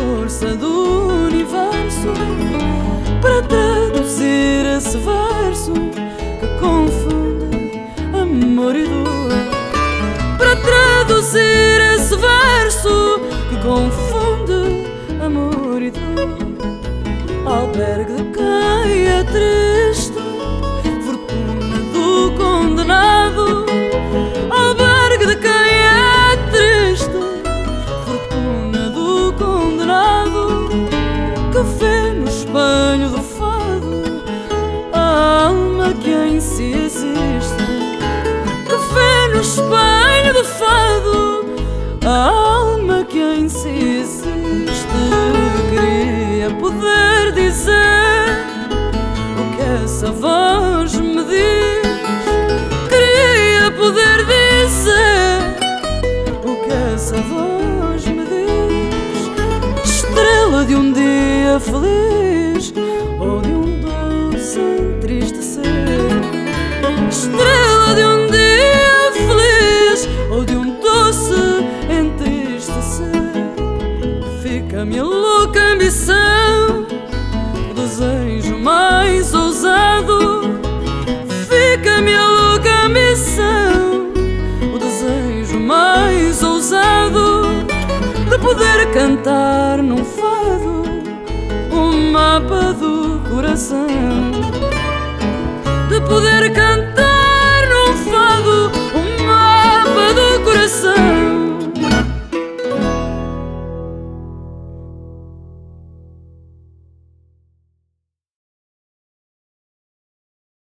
força do universo para traduzir esse verso que confunde amor e dor. Para traduzir esse verso que confunde amor e dor. Albergue Que vê no espelho do fado a alma que em si existe. Que vê no espelho do fado a alma que em si existe. Queria poder dizer o que essa voz me diz. Queria poder dizer o que essa voz me diz. Estrela de um dia feliz ou de um doce entristecer. Estrela de um dia feliz ou de um doce entristecer. Fica-me a louca ambição, o desejo mais ousado. Fica-me a louca ambição, o desejo mais ousado de poder cantar num do coração, de poder cantar.